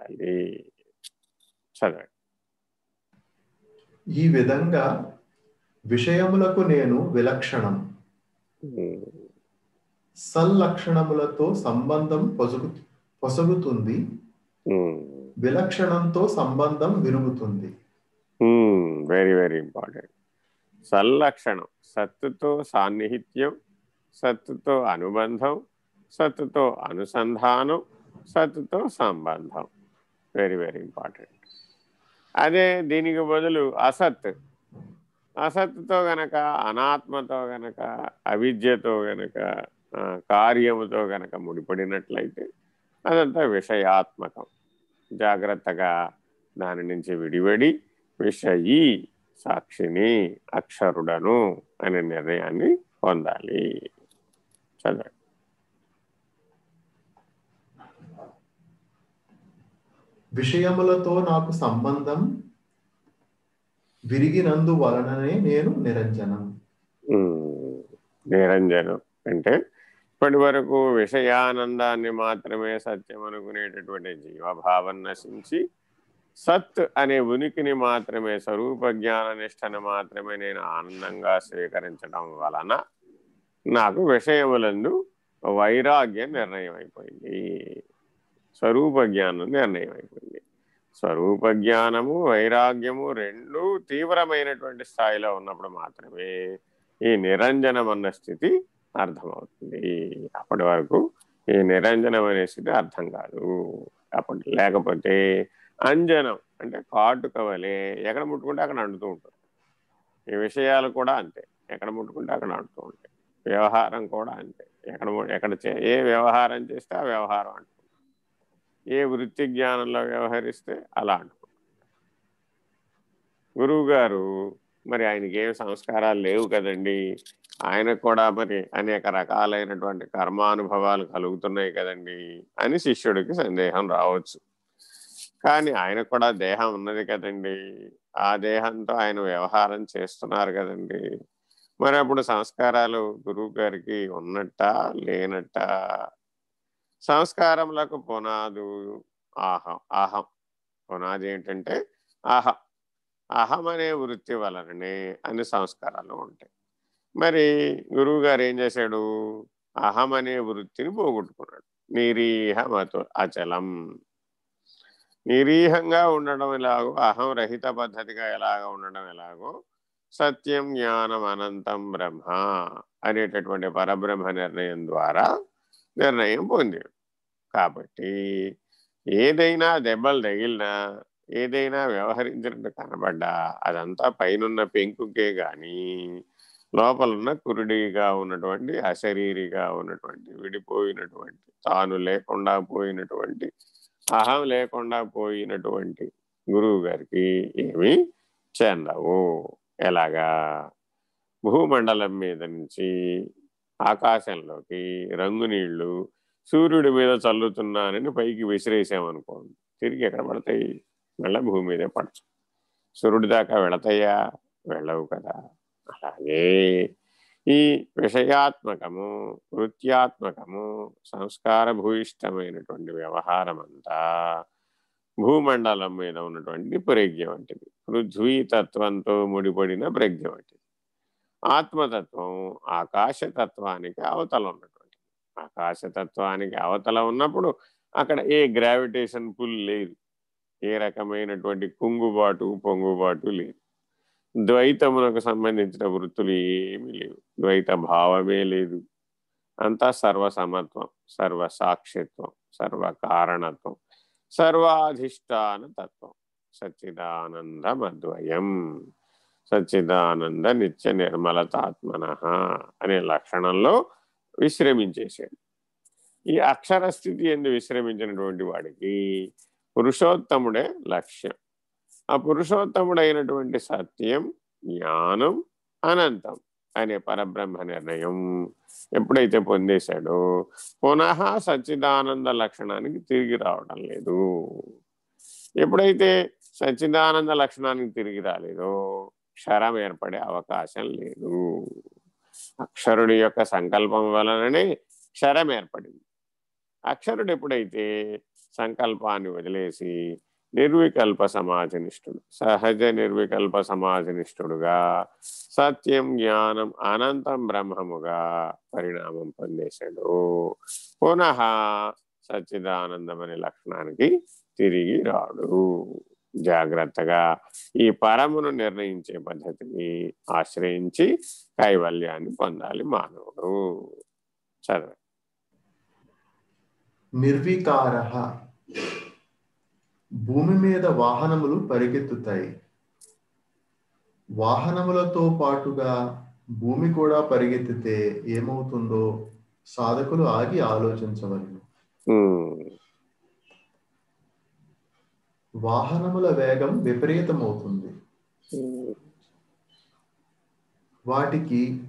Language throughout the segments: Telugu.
ఉండాలి చదవండి. ఈ విధంగా విషయములకు నేను విలక్షణం. సల్లక్షణములతో సంబంధం పొసగు పొసగుతుంది. విలక్షణంతో సంబంధం విరుగుతుంది. వెరీ వెరీ ఇంపార్టెంట్ సల్లక్షణం సత్తుతో సాన్నిహిత్యం సత్తుతో అనుబంధం సత్తుతో అనుసంధానం సత్తుతో సంబంధం. వెరీ వెరీ ఇంపార్టెంట్ అదే దీనికి బదులు అసత్. అసత్తుతో గనక అనాత్మతో గనక అవిద్యతో గనక కార్యముతో గనక ముడిపడినట్లయితే అదంతా విషయాత్మకం. జాగ్రత్తగా దాని నుంచి విడివడి విషయి సాక్షిని అక్షరుడను అనే నిర్ణయాన్ని పొందాలి. చదవండి. విషయములతో నాకు సంబంధం విరిగినందు వలననే నేను నిరంజనం. నిరంజనం. అంటే ఇప్పటి వరకు విషయానందాన్ని మాత్రమే సత్యం అనుకునేటటువంటి జీవభావం నశించి సత్ అనే ఉనికిని మాత్రమే స్వరూప జ్ఞాన నిష్టను మాత్రమే నేను ఆనందంగా స్వీకరించడం వలన నాకు విషయములందు వైరాగ్యం నిర్ణయం అయిపోయింది స్వరూప జ్ఞానం నిర్ణయం అయిపోయింది. స్వరూప జ్ఞానము వైరాగ్యము రెండు తీవ్రమైనటువంటి స్థాయిలో ఉన్నప్పుడు మాత్రమే ఈ నిరంజనం అన్న స్థితి అర్థమవుతుంది. అప్పటి వరకు ఈ నిరంజనం అనే స్థితి అర్థం కాదు. అప్పటి లేకపోతే అంజనం అంటే కాటుక వలె ఎక్కడ ముట్టుకుంటే అక్కడ అండుతూ ఉంటుంది. ఈ విషయాలు కూడా అంతే. ఎక్కడ ముట్టుకుంటే అక్కడ అండుతూ ఉంటాయి. వ్యవహారం కూడా అంతే. ఎక్కడ ఎక్కడ చే- ఏ వ్యవహారం చేస్తే ఆ వ్యవహారం అంటుంది ఏ వృత్తి జ్ఞానంలో వ్యవహరిస్తే అలా గురువుగారు గురువు గారు మరి ఆయనకి ఏం సంస్కారాలు లేవు కదండి. ఆయనకు కూడా మరి అనేక రకాలైనటువంటి కర్మానుభవాలు కలుగుతున్నాయి కదండి అని శిష్యుడికి సందేహం రావచ్చు. కానీ ఆయనకు కూడా దేహం ఉన్నది కదండి. ఆ దేహంతో ఆయన వ్యవహారం చేస్తున్నారు కదండి. మరి అప్పుడు సంస్కారాలు గురువు గారికి ఉన్నట్ట లేనట్ట? సంస్కారములకు పునాదు. ఆహం ఆహం. పునాది ఏంటంటే ఆహ. అహం అనే వృత్తి వలననే అన్ని సంస్కారాలు ఉంటాయి. మరి గురువు గారు ఏం చేశాడు? అహం అనే వృత్తిని పోగొట్టుకున్నాడు. నిరీహమతో అచలం. నిరీహంగా ఉండడం ఎలాగో అహం రహిత పద్ధతిగా ఎలాగ ఉండడం ఎలాగో సత్యం జ్ఞానం అనంతం బ్రహ్మ అనేటటువంటి పరబ్రహ్మ నిర్ణయం ద్వారా నిర్ణయం పొందాడు. కాబట్టి ఏదైనా దెబ్బలు తగిలినా ఏదైనా వ్యవహరించినట్టు కనబడ్డా అదంతా పైనున్న పెంకుకే కానీ లోపలున్న కురుడిగా ఉన్నటువంటి అశరీరిగా ఉన్నటువంటి విడిపోయినటువంటి తాను లేకుండా పోయినటువంటి అహం లేకుండా పోయినటువంటి గురువు గారికి ఏమీ చెందవు. ఎలాగా? భూమండలం మీద నుంచి ఆకాశంలోకి రంగు నీళ్ళు సూర్యుడి మీద చల్లుతున్నానని పైకి విసిరేసామనుకోండి తిరిగి ఎక్కడ పడతాయి? మళ్ళీ భూమి మీదే పడచ్చు సూర్యుడి దాకా వెళతాయా? వెళ్ళవు కదా. అలాగే ఈ విషయాత్మకము వృత్యాత్మకము సంస్కార భూయిష్టమైనటువంటి వ్యవహారం అంతా భూమండలం మీద ఉన్నటువంటి ప్రజ్ఞ వంటిది. పృథ్వీ తత్వంతో ముడిపడిన ప్రజ్ఞ వంటిది. ఆత్మతత్వం ఆకాశతత్వానికి అవతల ఉన్నటువంటి. ఆకాశతత్వానికి అవతల ఉన్నప్పుడు అక్కడ ఏ గ్రావిటేషన్ పుల్ లేదు. ఏ రకమైనటువంటి కుంగుబాటు పొంగుబాటు లేదు. ద్వైతమునకు సంబంధించిన వృత్తులు ఏమీ లేవు. ద్వైత భావమే లేదు. అంతా సర్వసమత్వం సర్వసాక్షిత్వం సర్వకారణత్వం సర్వాధిష్టాన తత్వం. సచ్చిదానందమద్వయం. సచ్చిదానంద నిత్య నిర్మలతాత్మన అనే లక్షణంలో విశ్రమించేశాడు. ఈ అక్షర స్థితి ఎందు విశ్రమించినటువంటి వాడికి పురుషోత్తముడే లక్ష్యం. ఆ పురుషోత్తముడైనటువంటి సత్యం జ్ఞానం అనంతం అనే పరబ్రహ్మ నిర్ణయం ఎప్పుడైతే పొందేశాడో పునః సచ్చిదానంద లక్షణానికి తిరిగి రావడం లేదు. ఎప్పుడైతే సచ్చిదానంద లక్షణానికి తిరిగి రాలేదో క్షరం ఏర్పడే అవకాశం లేదు. అక్షరుడి యొక్క సంకల్పం వలననే క్షరం ఏర్పడింది అక్షరుడు ఎప్పుడైతే సంకల్పాన్ని వదిలేసి నిర్వికల్ప సమాజనిష్ఠుడు సహజ నిర్వికల్ప సమాజనిష్ఠుడుగా సత్యం జ్ఞానం అనంతం బ్రహ్మముగా పరిణామం పొందేశాడు. పునః సచ్చిదానందం అనే లక్షణానికి తిరిగి రాడు. జాగ్రత్తగా ఈ పరమును నిర్ణయించే పద్ధతిని ఆశ్రయించి కైవల్యాన్ని పొందాలి మానవుడు. చదవ నిర్వికార. భూమి మీద వాహనములు పరిగెత్తుతాయి. వాహనములతో పాటుగా భూమి కూడా పరిగెత్తితే ఏమవుతుందో సాధకులు ఆగి ఆలోచించవలను. వాహనముల వేగం విపరీతమవుతుంది. వాటికి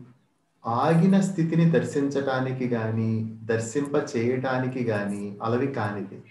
ఆగిన స్థితిని దర్శించటానికి గాని దర్శింప చేయటానికి గాని అలవి కానిది.